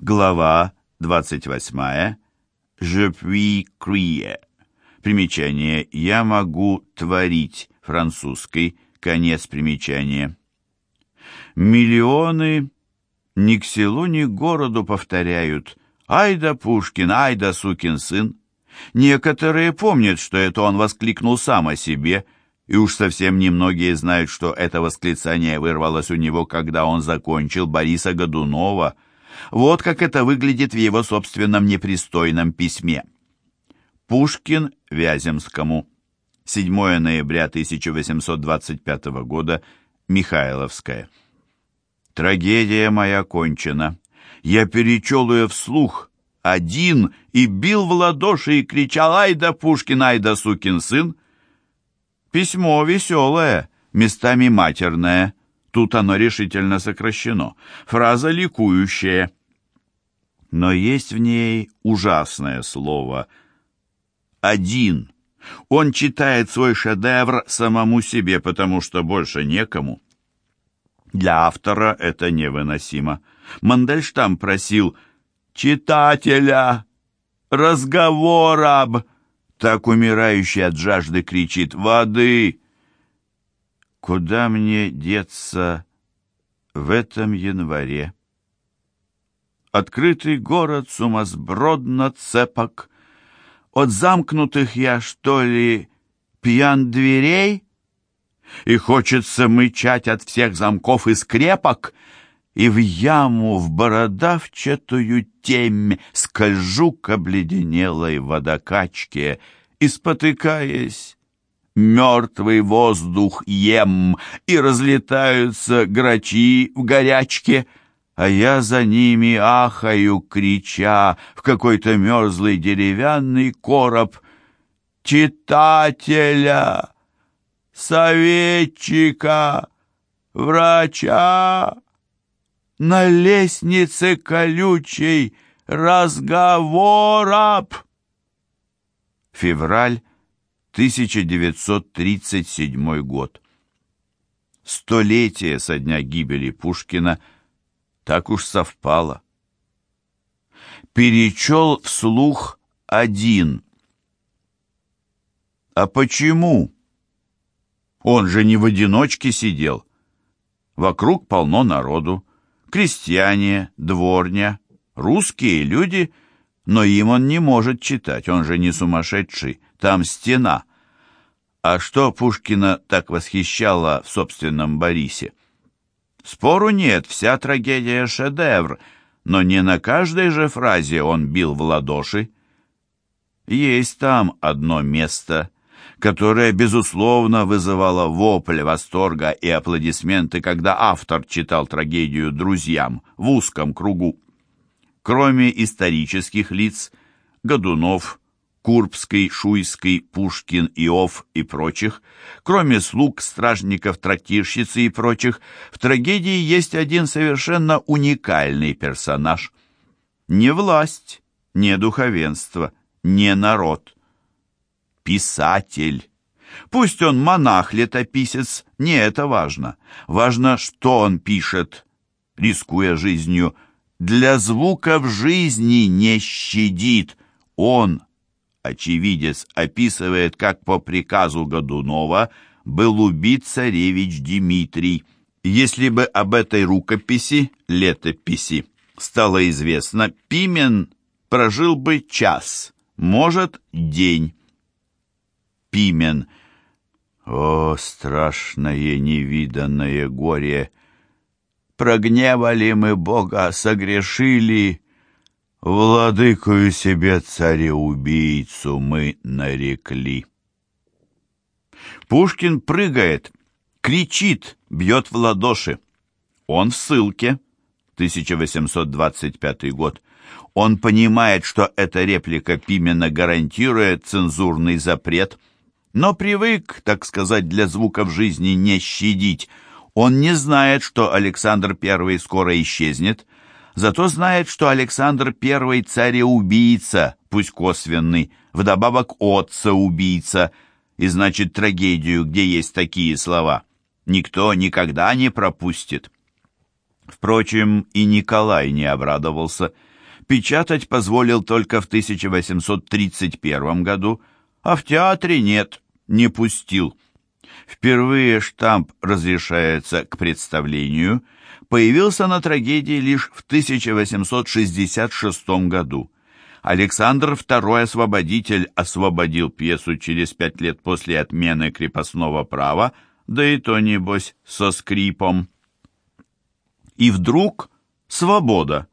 Глава 28. Je puis crier. Примечание «Я могу творить» французский, конец примечания. Миллионы ни к селу, ни к городу повторяют «Ай да Пушкин, ай да сукин сын». Некоторые помнят, что это он воскликнул сам о себе, и уж совсем немногие знают, что это восклицание вырвалось у него, когда он закончил Бориса Годунова. Вот как это выглядит в его собственном непристойном письме. Пушкин Вяземскому. 7 ноября 1825 года. Михайловская. Трагедия моя кончена. Я перечел ее вслух, один, и бил в ладоши и кричал «Ай да Пушкин, ай да сукин сын!» Письмо веселое, местами матерное. Тут оно решительно сокращено. Фраза ликующая. Но есть в ней ужасное слово «один». Он читает свой шедевр самому себе, потому что больше некому. Для автора это невыносимо. Мандельштам просил «Читателя! Разговор об...» Так умирающий от жажды кричит «Воды!» Куда мне деться в этом январе? Открытый город сумасбродно цепок. От замкнутых я, что ли, пьян дверей? И хочется мычать от всех замков и скрепок, И в яму, в бородавчатую темь Скольжу к обледенелой водокачке И, спотыкаясь, мертвый воздух ем, И разлетаются грачи в горячке — а я за ними ахаю, крича в какой-то мерзлый деревянный короб читателя, советчика, врача. На лестнице колючей разговороб. Февраль 1937 год. Столетие со дня гибели Пушкина – так уж совпало. Перечел вслух один. А почему? Он же не в одиночке сидел. Вокруг полно народу. Крестьяне, дворня, русские люди, но им он не может читать, он же не сумасшедший, там стена. А что Пушкина так восхищало в собственном Борисе? Спору нет, вся трагедия — шедевр, но не на каждой же фразе он бил в ладоши. Есть там одно место, которое, безусловно, вызывало вопль восторга и аплодисменты, когда автор читал трагедию друзьям в узком кругу. Кроме исторических лиц, Годунов, Курбский, Шуйский, Пушкин, Иов и прочих, кроме слуг, стражников, трактирщицы и прочих, в трагедии есть один совершенно уникальный персонаж. Не власть, не духовенство, не народ. Писатель. Пусть он монах-летописец, не это важно. Важно, что он пишет, рискуя жизнью. Для звука в жизни не щадит. Он очевидец описывает, как по приказу Годунова был убит царевич Дмитрий. Если бы об этой рукописи, летописи, стало известно, Пимен прожил бы час, может, день. Пимен. О, страшное невиданное горе! Прогневали мы Бога, согрешили, Владыкою себе цареубийцу мы нарекли. Пушкин прыгает, кричит, бьет в ладоши. Он в ссылке. 1825 год. Он понимает, что эта реплика Пимена гарантирует цензурный запрет, но привык, так сказать, для звуков жизни не щадить. Он не знает, что Александр I скоро исчезнет, зато знает, что Александр I царь-убийца, пусть косвенный, вдобавок отца-убийца, и значит трагедию, где есть такие слова, никто никогда не пропустит. Впрочем, и Николай не обрадовался. Печатать позволил только в 1831 году, а в театре нет, не пустил. Впервые штамп разрешается к представлению, появился на трагедии лишь в 1866 году. Александр II Освободитель освободил пьесу через пять лет после отмены крепостного права, да и то, небось, со скрипом. И вдруг свобода.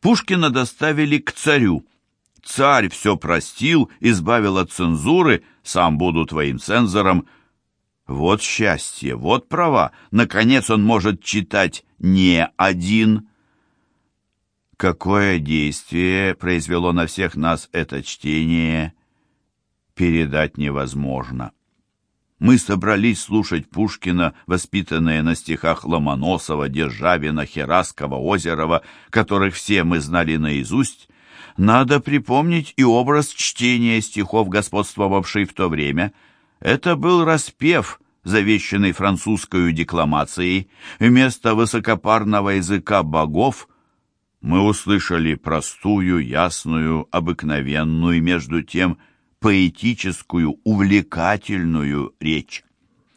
Пушкина доставили к царю. Царь все простил, избавил от цензуры, сам буду твоим цензором. Вот счастье, вот права. Наконец он может читать не один. Какое действие произвело на всех нас это чтение, передать невозможно. Мы собрались слушать Пушкина, воспитанные на стихах Ломоносова, Державина, Хераскова, Озерова, которых все мы знали наизусть. Надо припомнить и образ чтения стихов, господствовавший в то время. Это был распев, завещанный французской декламацией. Вместо высокопарного языка богов мы услышали простую, ясную, обыкновенную, между тем – поэтическую, увлекательную речь.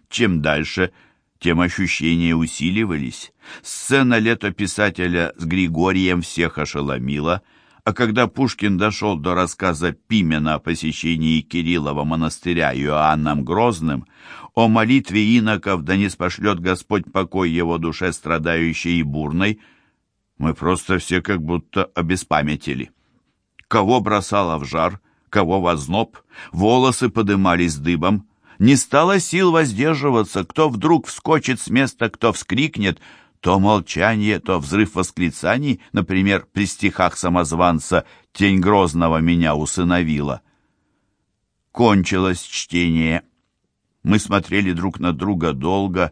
Чем дальше, тем ощущения усиливались. Сцена летописателя с Григорием всех ошеломила, а когда Пушкин дошел до рассказа Пимена о посещении Кириллова монастыря Иоанном Грозным, о молитве иноков «Да не спошлет Господь покой его душе страдающей и бурной», мы просто все как будто обеспамятили. Кого бросало в жар, кого возноб, волосы подымались дыбом. Не стало сил воздерживаться, кто вдруг вскочит с места, кто вскрикнет, то молчание, то взрыв восклицаний, например, при стихах самозванца «Тень Грозного меня усыновила». Кончилось чтение. Мы смотрели друг на друга долго,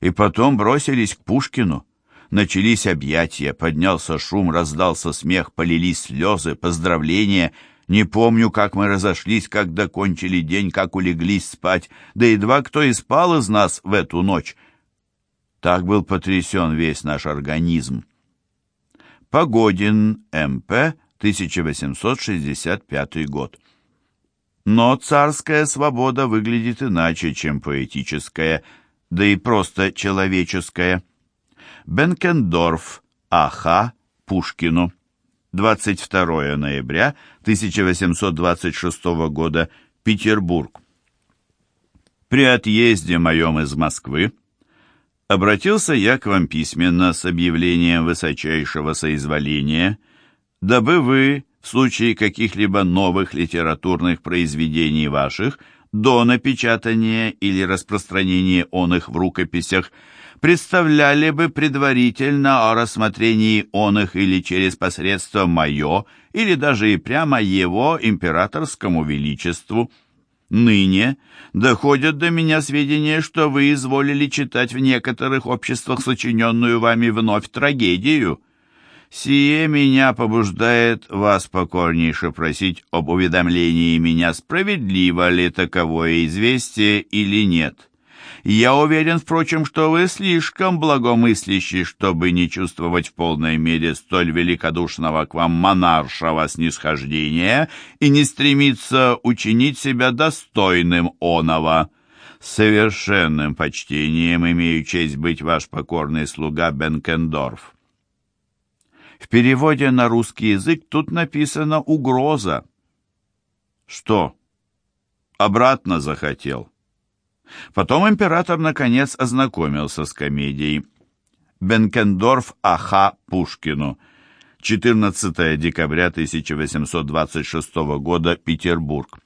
и потом бросились к Пушкину. Начались объятия, поднялся шум, раздался смех, полились слезы, поздравления — не помню, как мы разошлись, как докончили день, как улеглись спать, да едва кто и спал из нас в эту ночь. Так был потрясен весь наш организм. Погодин, МП, 1865 год. Но царская свобода выглядит иначе, чем поэтическая, да и просто человеческая. Бенкендорф, А.Х. Пушкину. 22 ноября 1826 года, Петербург. При отъезде моем из Москвы обратился я к вам письменно с объявлением высочайшего соизволения, дабы вы, в случае каких-либо новых литературных произведений ваших, до напечатания или распространения он их в рукописях, представляли бы предварительно о рассмотрении он их или через посредство мое, или даже и прямо его императорскому величеству. Ныне доходят до меня сведения, что вы изволили читать в некоторых обществах сочиненную вами вновь трагедию. Сие меня побуждает вас покорнейше просить об уведомлении меня, справедливо ли таковое известие или нет. Я уверен, впрочем, что вы слишком благомыслящий, чтобы не чувствовать в полной мере столь великодушного к вам монаршего снисхождения и не стремиться учинить себя достойным оного. совершенным почтением имею честь быть ваш покорный слуга Бенкендорф. В переводе на русский язык тут написано «угроза». Что? Обратно захотел? Потом император, наконец, ознакомился с комедией. Бенкендорф А.Х. Пушкину. 14 декабря 1826 года, Петербург.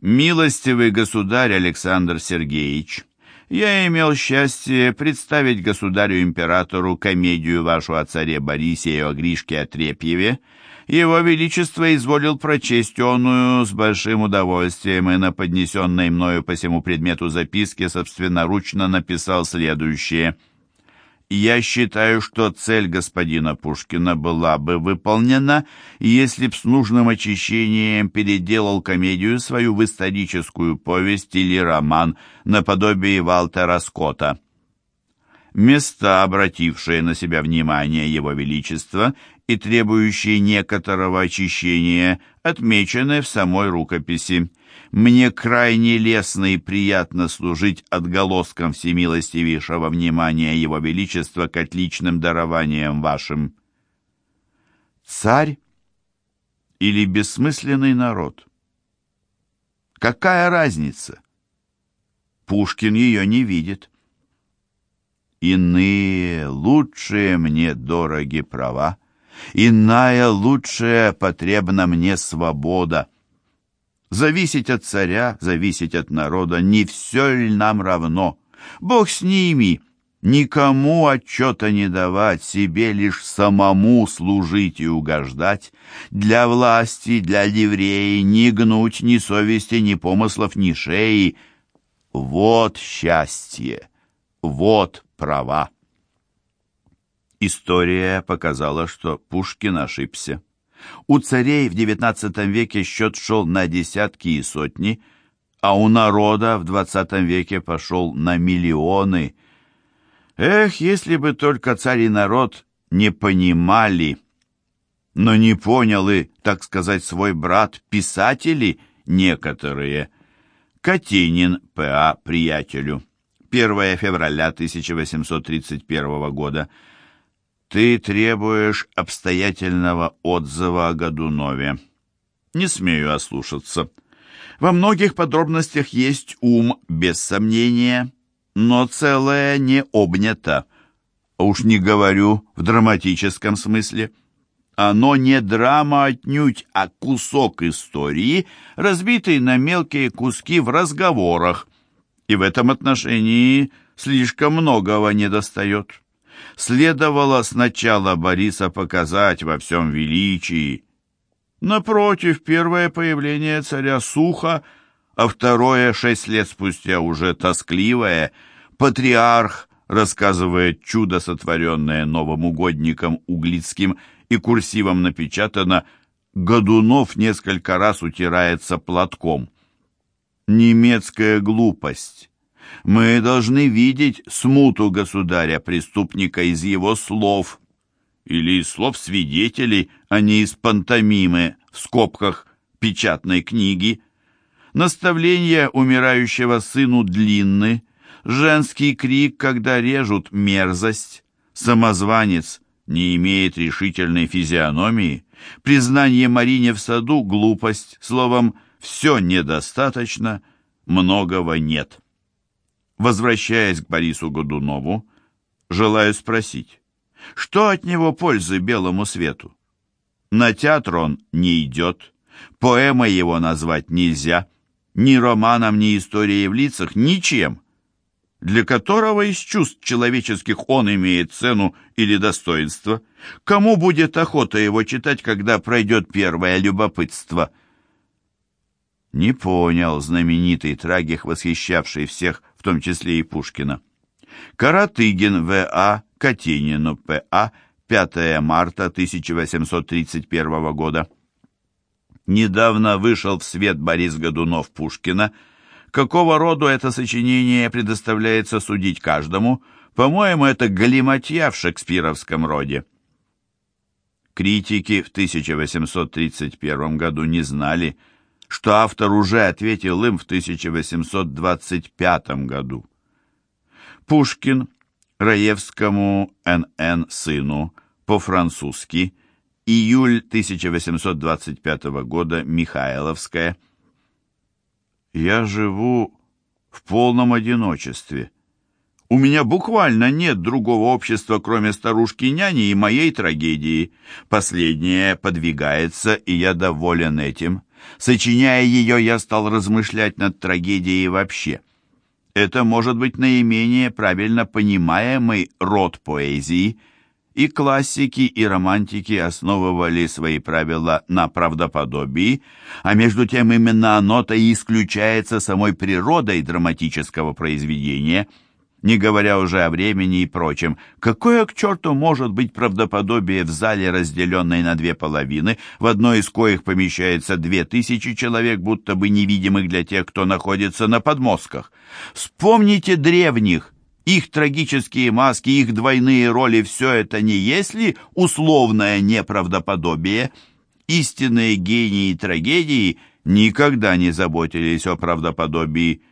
«Милостивый государь Александр Сергеевич, я имел счастье представить государю-императору комедию вашу о царе Борисе и о Гришке Отрепьеве, его Величество изволил прочесть оную с большим удовольствием и на поднесенной мною по всему предмету записке собственноручно написал следующее. «Я считаю, что цель господина Пушкина была бы выполнена, если б с нужным очищением переделал комедию свою в историческую повесть или роман наподобие Валтера Скотта». места, обратившие на себя внимание Его Величества и требующие некоторого очищения, отмечены в самой рукописи. Мне крайне лестно и приятно служить отголоском всемилостивейшего внимания Его Величества к отличным дарованиям вашим. Царь или бессмысленный народ? Какая разница? Пушкин ее не видит. Иные, лучшие мне дороги права, Иная, лучшая, потребна мне свобода. Зависеть от царя, зависеть от народа, Не все ли нам равно? Бог с ними, никому отчета не давать, Себе лишь самому служить и угождать, Для власти, для ливреи Не гнуть ни совести, ни помыслов, ни шеи. Вот счастье, вот права. История показала, что Пушкин ошибся. У царей в XIX веке счет шел на десятки и сотни, а у народа в XX веке пошел на миллионы. Эх, если бы только царь и народ не понимали, но не понял и, так сказать, свой брат, писатели некоторые. Катенин П.А. приятелю. 1 февраля 1831 года. Ты требуешь обстоятельного отзыва о Годунове. Не смею ослушаться. Во многих подробностях есть ум, без сомнения, но целое не обнято. А уж не говорю в драматическом смысле. Оно не драма отнюдь, а кусок истории, разбитый на мелкие куски в разговорах. И в этом отношении слишком многого недостает следовало сначала Бориса показать во всем величии. Напротив, первое появление царя сухо, а второе, шесть лет спустя, уже тоскливое. Патриарх рассказывает чудо, сотворенное новым угодником Углицким, и курсивом напечатано «Годунов несколько раз утирается платком». Немецкая глупость мы должны видеть смуту государя-преступника из его слов или из слов свидетелей, а не из пантомимы в скобках печатной книги. Наставления умирающего сыну длинны, женский крик, когда режут мерзость, самозванец не имеет решительной физиономии, признание Марине в саду — глупость, словом, все недостаточно, многого нет. Возвращаясь к Борису Годунову, желаю спросить, что от него пользы белому свету? На театр он не идет, поэма его назвать нельзя, ни романом, ни историей в лицах, ничем, для которого из чувств человеческих он имеет цену или достоинство. Кому будет охота его читать, когда пройдет первое любопытство – не понял знаменитый трагик, восхищавший всех, в том числе и Пушкина. Каратыгин В.А. Катенину П.А. 5 марта 1831 года. Недавно вышел в свет Борис Годунов Пушкина. Какого рода это сочинение предоставляется судить каждому? По-моему, это галиматья в шекспировском роде. Критики в 1831 году не знали, что автор уже ответил им в 1825 году. Пушкин Раевскому Н.Н. сыну по-французски июль 1825 года Михайловская Я живу в полном одиночестве. У меня буквально нет другого общества, кроме старушки-няни и моей трагедии. Последняя подвигается, и я доволен этим. Сочиняя ее, я стал размышлять над трагедией вообще. Это может быть наименее правильно понимаемый род поэзии, и классики, и романтики основывали свои правила на правдоподобии, а между тем именно оно-то и исключается самой природой драматического произведения – не говоря уже о времени и прочем. Какое к черту может быть правдоподобие в зале, разделенной на две половины, в одной из коих помещается две тысячи человек, будто бы невидимых для тех, кто находится на подмостках? Вспомните древних, Их трагические маски, их двойные роли — все это не есть ли условное неправдоподобие? Истинные гении трагедии никогда не заботились о правдоподобии.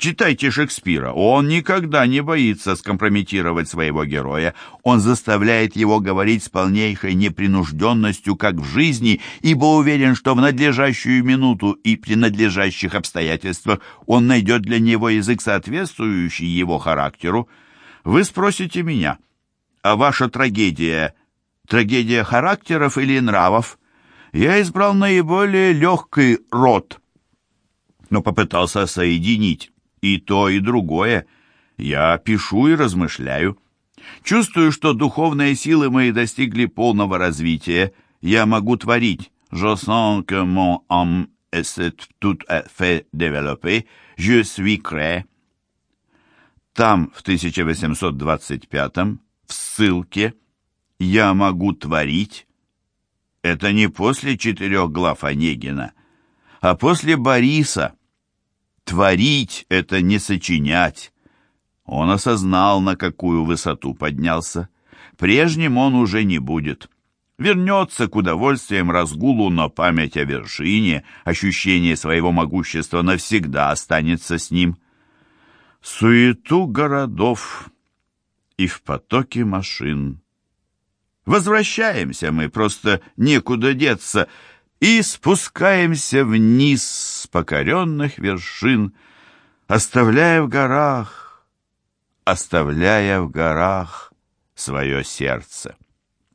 Читайте Шекспира. Он никогда не боится скомпрометировать своего героя. Он заставляет его говорить с полнейшей непринужденностью, как в жизни, ибо уверен, что в надлежащую минуту и при надлежащих обстоятельствах он найдет для него язык, соответствующий его характеру. Вы спросите меня, а ваша трагедия – трагедия характеров или нравов? Я избрал наиболее легкий род, но попытался соединить и то, и другое. Я пишу и размышляю. Чувствую, что духовные силы мои достигли полного развития. Я могу творить. Je sens que mon âme est tout à fait développée. Je suis créé. Там, в 1825-м, в ссылке «Я могу творить» это не после четырех глав Онегина, а после Бориса – Творить — это не сочинять. Он осознал, на какую высоту поднялся. Прежним он уже не будет. Вернется к удовольствиям разгулу, но память о вершине, ощущение своего могущества навсегда останется с ним. Суету городов и в потоке машин. Возвращаемся мы, просто некуда деться — и спускаемся вниз с покоренных вершин, оставляя в горах, оставляя в горах свое сердце.